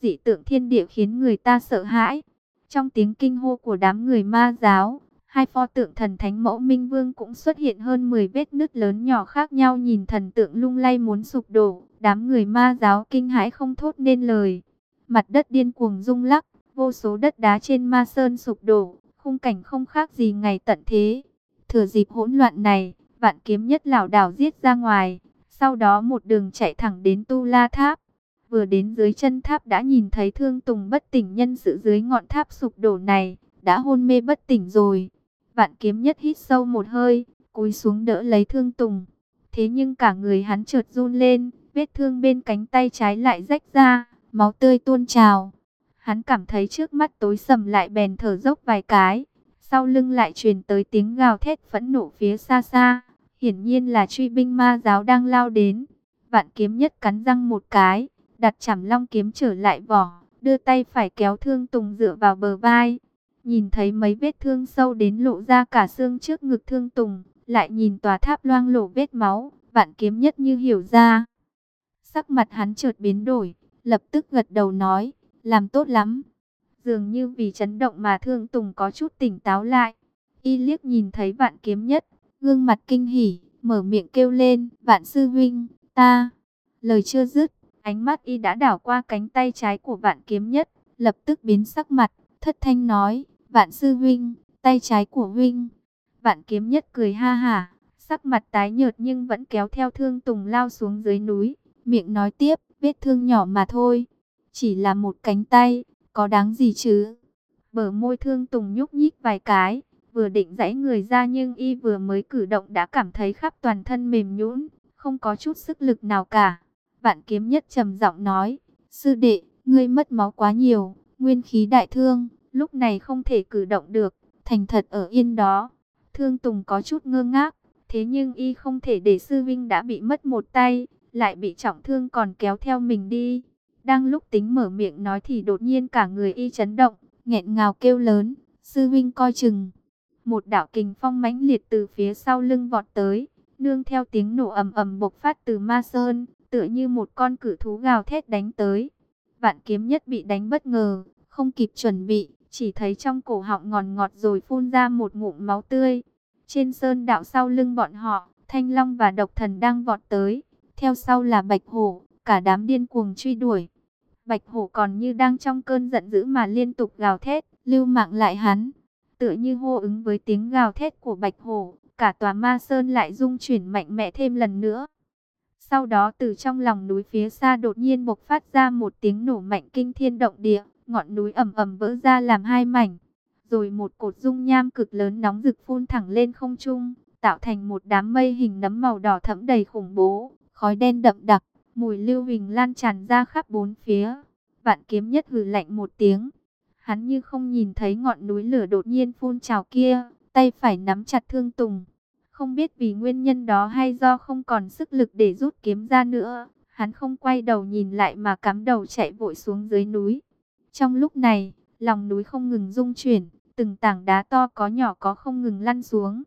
Dị tượng thiên địa khiến người ta sợ hãi. Trong tiếng kinh hô của đám người ma giáo, hai pho tượng thần thánh mẫu minh vương cũng xuất hiện hơn 10 vết nứt lớn nhỏ khác nhau nhìn thần tượng lung lay muốn sụp đổ. Đám người ma giáo kinh hãi không thốt nên lời. Mặt đất điên cuồng rung lắc, vô số đất đá trên ma sơn sụp đổ, khung cảnh không khác gì ngày tận thế. Thừa dịp hỗn loạn này, vạn kiếm nhất lảo đảo giết ra ngoài, sau đó một đường chạy thẳng đến Tu La Tháp. Vừa đến dưới chân tháp đã nhìn thấy Thương Tùng bất tỉnh nhân sự dưới ngọn tháp sụp đổ này, đã hôn mê bất tỉnh rồi. Vạn kiếm nhất hít sâu một hơi, cúi xuống đỡ lấy Thương Tùng. Thế nhưng cả người hắn chợt run lên, vết thương bên cánh tay trái lại rách ra, máu tươi tuôn trào. Hắn cảm thấy trước mắt tối sầm lại bèn thở dốc vài cái. Sau lưng lại truyền tới tiếng gào thét phẫn nộ phía xa xa. Hiển nhiên là truy binh ma giáo đang lao đến. Vạn kiếm nhất cắn răng một cái, đặt chảm long kiếm trở lại vỏ, đưa tay phải kéo thương Tùng dựa vào bờ vai. Nhìn thấy mấy vết thương sâu đến lộ ra cả xương trước ngực thương Tùng, lại nhìn tòa tháp loang lổ vết máu, vạn kiếm nhất như hiểu ra. Sắc mặt hắn chợt biến đổi, lập tức gật đầu nói, làm tốt lắm. Dường như vì chấn động mà thương Tùng có chút tỉnh táo lại. Y liếc nhìn thấy vạn kiếm nhất, gương mặt kinh hỉ, mở miệng kêu lên, vạn sư huynh, ta. Lời chưa dứt, ánh mắt y đã đảo qua cánh tay trái của vạn kiếm nhất, lập tức biến sắc mặt, thất thanh nói, vạn sư huynh, tay trái của huynh. Vạn kiếm nhất cười ha hả, sắc mặt tái nhợt nhưng vẫn kéo theo thương tùng lao xuống dưới núi, miệng nói tiếp, vết thương nhỏ mà thôi, chỉ là một cánh tay, có đáng gì chứ. Bờ môi thương tùng nhúc nhích vài cái, vừa định giãy người ra nhưng y vừa mới cử động đã cảm thấy khắp toàn thân mềm nhũn, không có chút sức lực nào cả. Vạn kiếm nhất trầm giọng nói, sư đệ, ngươi mất máu quá nhiều, nguyên khí đại thương, lúc này không thể cử động được, thành thật ở yên đó. Thương Tùng có chút ngơ ngác, thế nhưng y không thể để sư vinh đã bị mất một tay, lại bị trọng thương còn kéo theo mình đi. Đang lúc tính mở miệng nói thì đột nhiên cả người y chấn động, nghẹn ngào kêu lớn, sư vinh coi chừng. Một đạo kình phong mãnh liệt từ phía sau lưng vọt tới, nương theo tiếng nổ ầm ầm bộc phát từ ma sơn, tựa như một con cử thú gào thét đánh tới. Vạn kiếm nhất bị đánh bất ngờ, không kịp chuẩn bị, chỉ thấy trong cổ họng ngòn ngọt rồi phun ra một ngụm máu tươi. Trên sơn đạo sau lưng bọn họ, Thanh Long và Độc Thần đang vọt tới, theo sau là Bạch Hổ, cả đám điên cuồng truy đuổi. Bạch Hổ còn như đang trong cơn giận dữ mà liên tục gào thét, lưu mạng lại hắn. Tựa như hô ứng với tiếng gào thét của Bạch Hổ, cả tòa ma sơn lại rung chuyển mạnh mẽ thêm lần nữa. Sau đó từ trong lòng núi phía xa đột nhiên bộc phát ra một tiếng nổ mạnh kinh thiên động địa, ngọn núi ầm ầm vỡ ra làm hai mảnh. Rồi một cột dung nham cực lớn nóng rực phun thẳng lên không trung, tạo thành một đám mây hình nấm màu đỏ thẫm đầy khủng bố, khói đen đậm đặc, mùi lưu huỳnh lan tràn ra khắp bốn phía. Vạn kiếm nhất hừ lạnh một tiếng, hắn như không nhìn thấy ngọn núi lửa đột nhiên phun trào kia, tay phải nắm chặt thương tùng. Không biết vì nguyên nhân đó hay do không còn sức lực để rút kiếm ra nữa, hắn không quay đầu nhìn lại mà cắm đầu chạy vội xuống dưới núi. Trong lúc này, lòng núi không ngừng rung chuyển, từng tảng đá to có nhỏ có không ngừng lăn xuống.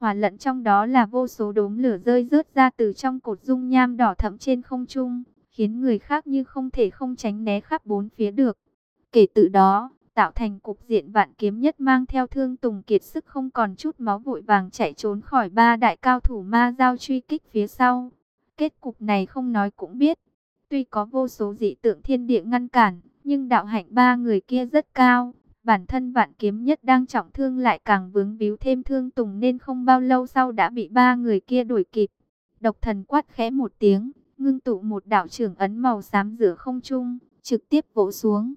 Hòa lẫn trong đó là vô số đốm lửa rơi rớt ra từ trong cột dung nham đỏ thẫm trên không trung, khiến người khác như không thể không tránh né khắp bốn phía được. Kể từ đó, tạo thành cục diện vạn kiếm nhất mang theo thương tùng kiệt sức không còn chút máu vội vàng chạy trốn khỏi ba đại cao thủ ma giao truy kích phía sau. Kết cục này không nói cũng biết, tuy có vô số dị tượng thiên địa ngăn cản, nhưng đạo hạnh ba người kia rất cao. Bản thân vạn kiếm nhất đang trọng thương lại càng vướng víu thêm thương tùng nên không bao lâu sau đã bị ba người kia đuổi kịp. Độc thần quát khẽ một tiếng, ngưng tụ một đạo trưởng ấn màu xám giữa không trung, trực tiếp vỗ xuống.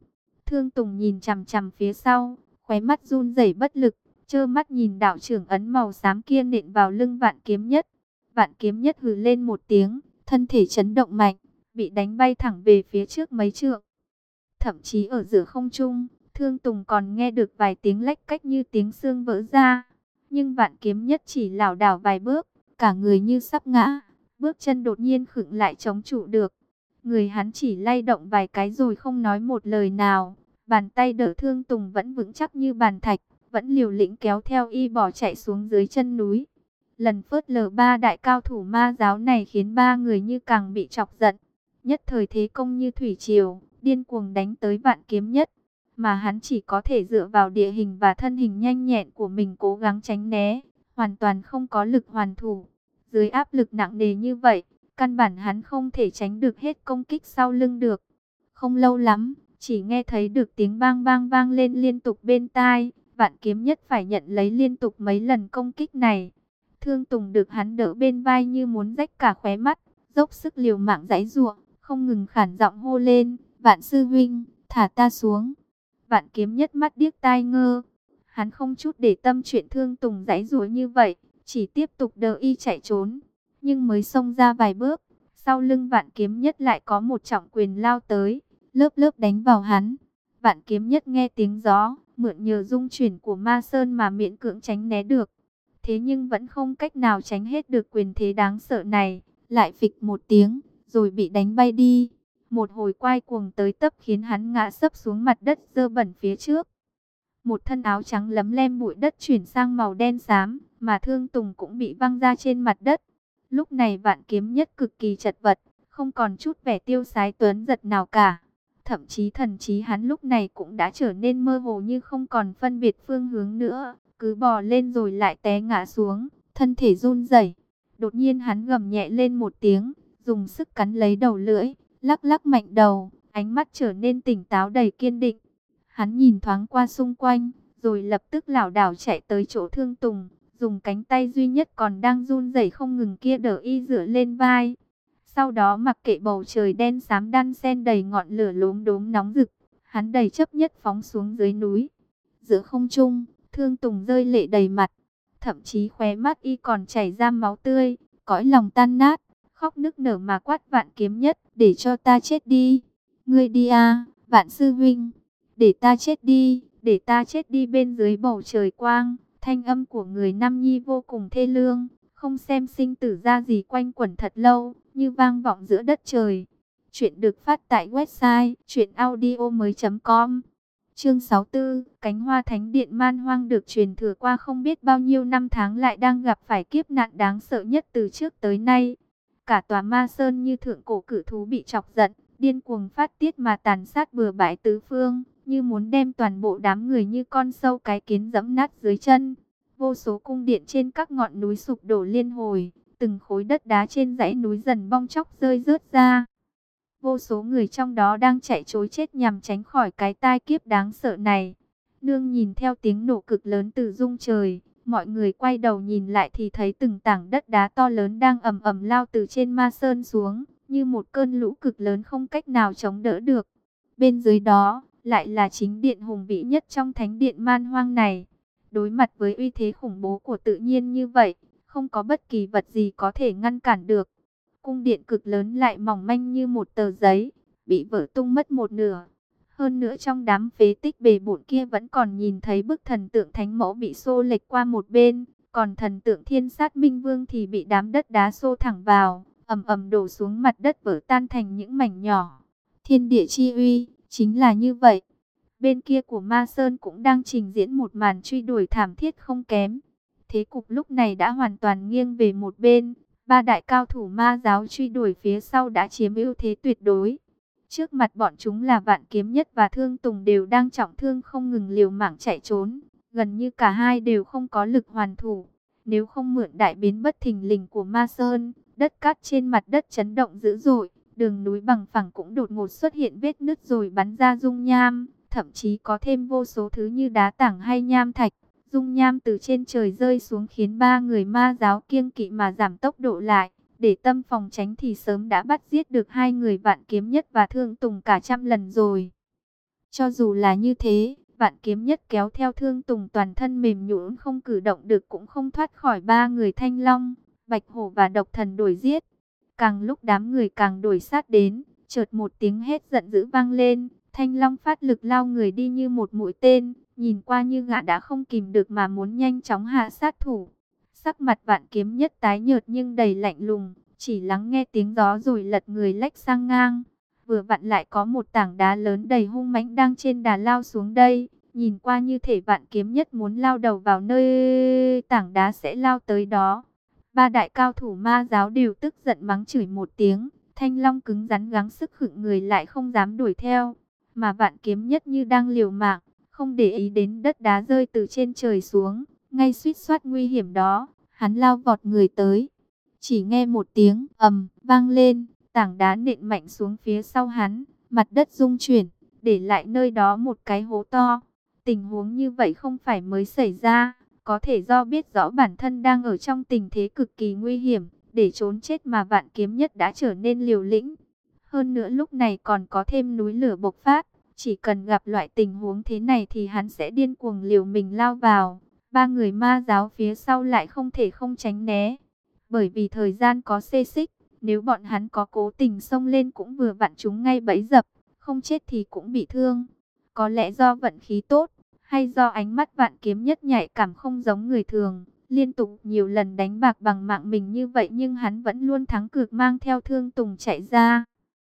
Thương Tùng nhìn chằm chằm phía sau, khóe mắt run rẩy bất lực, trơ mắt nhìn đạo trưởng ấn màu xám kia nện vào lưng vạn kiếm nhất. Vạn kiếm nhất hừ lên một tiếng, thân thể chấn động mạnh, bị đánh bay thẳng về phía trước mấy trượng. Thậm chí ở giữa không trung, Thương Tùng còn nghe được vài tiếng lách cách như tiếng xương vỡ ra. Nhưng vạn kiếm nhất chỉ lảo đảo vài bước, cả người như sắp ngã, bước chân đột nhiên khựng lại chống trụ được. Người hắn chỉ lay động vài cái rồi không nói một lời nào. Bàn tay đỡ thương Tùng vẫn vững chắc như bàn thạch, vẫn liều lĩnh kéo theo y bỏ chạy xuống dưới chân núi. Lần phớt lờ ba đại cao thủ ma giáo này khiến ba người như càng bị chọc giận. Nhất thời thế công như thủy triều, điên cuồng đánh tới vạn kiếm nhất. Mà hắn chỉ có thể dựa vào địa hình và thân hình nhanh nhẹn của mình cố gắng tránh né, hoàn toàn không có lực hoàn thủ. Dưới áp lực nặng nề như vậy, Căn bản hắn không thể tránh được hết công kích sau lưng được. Không lâu lắm, chỉ nghe thấy được tiếng bang bang vang lên liên tục bên tai. Vạn kiếm nhất phải nhận lấy liên tục mấy lần công kích này. Thương Tùng được hắn đỡ bên vai như muốn rách cả khóe mắt, dốc sức liều mạng giãy giụa, không ngừng khản giọng hô lên, "Vạn sư huynh, thả ta xuống." Vạn kiếm nhất mắt điếc tai ngơ, hắn không chút để tâm chuyện Thương Tùng giãy giụa như vậy, chỉ tiếp tục đỡ y chạy trốn. Nhưng mới xông ra vài bước, sau lưng Vạn kiếm nhất lại có một trọng quyền lao tới, lớp lớp đánh vào hắn. Vạn kiếm nhất nghe tiếng gió, mượn nhờ dung chuyển của ma sơn mà miễn cưỡng tránh né được. Thế nhưng vẫn không cách nào tránh hết được quyền thế đáng sợ này, lại phịch một tiếng, rồi bị đánh bay đi. Một hồi quay cuồng tới tấp khiến hắn ngã sấp xuống mặt đất dơ bẩn phía trước. Một thân áo trắng lấm lem bụi đất chuyển sang màu đen xám, mà thương tùng cũng bị văng ra trên mặt đất. Lúc này vạn kiếm nhất cực kỳ chật vật, không còn chút vẻ tiêu sái tuấn giật nào cả. Thậm chí thần trí hắn lúc này cũng đã trở nên mơ hồ như không còn phân biệt phương hướng nữa. Cứ bò lên rồi lại té ngã xuống, thân thể run rẩy. Đột nhiên hắn gầm nhẹ lên một tiếng, dùng sức cắn lấy đầu lưỡi, lắc lắc mạnh đầu, ánh mắt trở nên tỉnh táo đầy kiên định. Hắn nhìn thoáng qua xung quanh, rồi lập tức lảo đảo chạy tới chỗ thương tùng, dùng cánh tay duy nhất còn đang run rẩy không ngừng kia đỡ y dựa lên vai. Sau đó mặc kệ bầu trời đen xám đan sen đầy ngọn lửa lốm đốm nóng rực, hắn đầy chấp nhất phóng xuống dưới núi. Giữa không trung, thương tùng rơi lệ đầy mặt, thậm chí khóe mắt y còn chảy ra máu tươi, cõi lòng tan nát, khóc nức nở mà quát vạn kiếm nhất, để cho ta chết đi. Ngươi đi à, vạn sư huynh, để ta chết đi, để ta chết đi bên dưới bầu trời quang. Thanh âm của người Nam Nhi vô cùng thê lương, không xem sinh tử ra gì quanh quẩn thật lâu, như vang vọng giữa đất trời. Chuyện được phát tại website chuyenaudio.com Chương 64, cánh hoa thánh điện man hoang được truyền thừa qua không biết bao nhiêu năm tháng lại đang gặp phải kiếp nạn đáng sợ nhất từ trước tới nay. Cả tòa ma sơn như thượng cổ cử thú bị chọc giận, điên cuồng phát tiết mà tàn sát bừa bãi tứ phương, như muốn đem toàn bộ đám người như con sâu cái kiến dẫm nát dưới chân. Vô số cung điện trên các ngọn núi sụp đổ liên hồi, từng khối đất đá trên dãy núi dần bong chóc rơi rớt ra. Vô số người trong đó đang chạy trối chết nhằm tránh khỏi cái tai kiếp đáng sợ này. Nương nhìn theo tiếng nổ cực lớn từ rung trời, mọi người quay đầu nhìn lại thì thấy từng tảng đất đá to lớn đang ầm ầm lao từ trên ma sơn xuống, như một cơn lũ cực lớn không cách nào chống đỡ được. Bên dưới đó, lại là chính điện hùng vĩ nhất trong thánh điện man hoang này. Đối mặt với uy thế khủng bố của tự nhiên như vậy, không có bất kỳ vật gì có thể ngăn cản được. Cung điện cực lớn lại mỏng manh như một tờ giấy, bị vỡ tung mất một nửa. Hơn nữa trong đám phế tích bề bộn kia vẫn còn nhìn thấy bức thần tượng thánh mẫu bị xô lệch qua một bên, còn thần tượng thiên sát minh vương thì bị đám đất đá xô thẳng vào, ầm ầm đổ xuống mặt đất vỡ tan thành những mảnh nhỏ. Thiên địa chi uy, chính là như vậy. Bên kia của Ma Sơn cũng đang trình diễn một màn truy đuổi thảm thiết không kém. Thế cục lúc này đã hoàn toàn nghiêng về một bên, Ba đại cao thủ ma giáo truy đuổi phía sau đã chiếm ưu thế tuyệt đối. Trước mặt bọn chúng là vạn kiếm nhất và thương tùng đều đang trọng thương không ngừng liều mạng chạy trốn. Gần như cả hai đều không có lực hoàn thủ. Nếu không mượn đại biến bất thình lình của ma sơn, đất cát trên mặt đất chấn động dữ dội. Đường núi bằng phẳng cũng đột ngột xuất hiện vết nứt rồi bắn ra dung nham. Thậm chí có thêm vô số thứ như đá tảng hay nham thạch dung nham từ trên trời rơi xuống khiến ba người ma giáo kiêng kỵ mà giảm tốc độ lại. Để tâm phòng tránh thì sớm đã bắt giết được hai người vạn kiếm nhất và thương tùng cả trăm lần rồi. Cho dù là như thế, vạn kiếm nhất kéo theo thương tùng toàn thân mềm nhũn không cử động được cũng không thoát khỏi ba người thanh long, bạch hổ và độc thần đuổi giết. Càng lúc đám người càng đuổi sát đến, chợt một tiếng hét giận dữ vang lên, thanh long phát lực lao người đi như một mũi tên, Nhìn qua như gã đã không kìm được mà muốn nhanh chóng hạ sát thủ. Sắc mặt vạn kiếm nhất tái nhợt nhưng đầy lạnh lùng, chỉ lắng nghe tiếng gió rồi lật người lách sang ngang. Vừa vặn lại có một tảng đá lớn đầy hung mãnh đang trên đà lao xuống đây. Nhìn qua như thể vạn kiếm nhất muốn lao đầu vào nơi tảng đá sẽ lao tới đó. Ba đại cao thủ ma giáo đều tức giận mắng chửi một tiếng. Thanh long cứng rắn gắng sức khựng người lại không dám đuổi theo. Mà vạn kiếm nhất như đang liều mạng không để ý đến đất đá rơi từ trên trời xuống, ngay suýt soát nguy hiểm đó, hắn lao vọt người tới. Chỉ nghe một tiếng ầm vang lên, tảng đá nện mạnh xuống phía sau hắn, mặt đất rung chuyển, để lại nơi đó một cái hố to. Tình huống như vậy không phải mới xảy ra, có thể do biết rõ bản thân đang ở trong tình thế cực kỳ nguy hiểm, để trốn chết mà vạn kiếm nhất đã trở nên liều lĩnh. Hơn nữa lúc này còn có thêm núi lửa bộc phát, chỉ cần gặp loại tình huống thế này thì hắn sẽ điên cuồng liều mình lao vào. Ba người ma giáo phía sau lại không thể không tránh né, bởi vì thời gian có xê xích, nếu bọn hắn có cố tình xông lên cũng vừa vặn chúng ngay bẫy dập, không chết thì cũng bị thương. Có lẽ do vận khí tốt, hay do ánh mắt vạn kiếm nhất nhạy cảm không giống người thường, liên tục nhiều lần đánh bạc bằng mạng mình như vậy nhưng hắn vẫn luôn thắng cược mang theo thương tùng chạy ra.